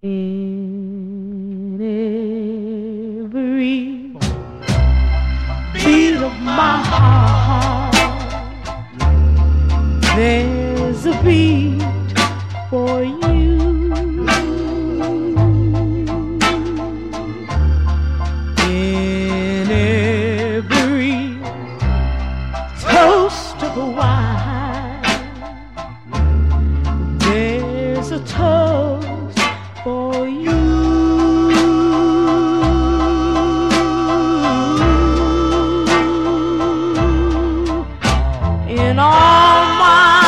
In every beat of my heart, there's a beat for you. In every toast of the wine, there's a toast for you. In all my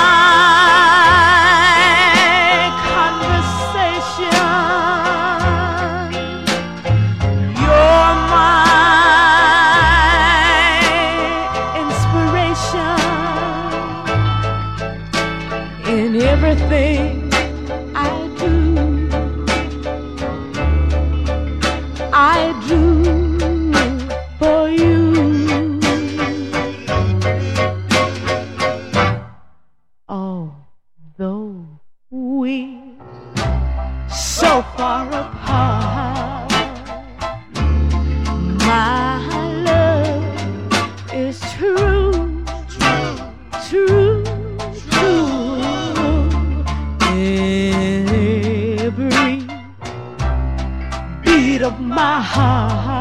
conversation, you're my inspiration in everything so far apart, my love is true, true, true. In every beat of my heart,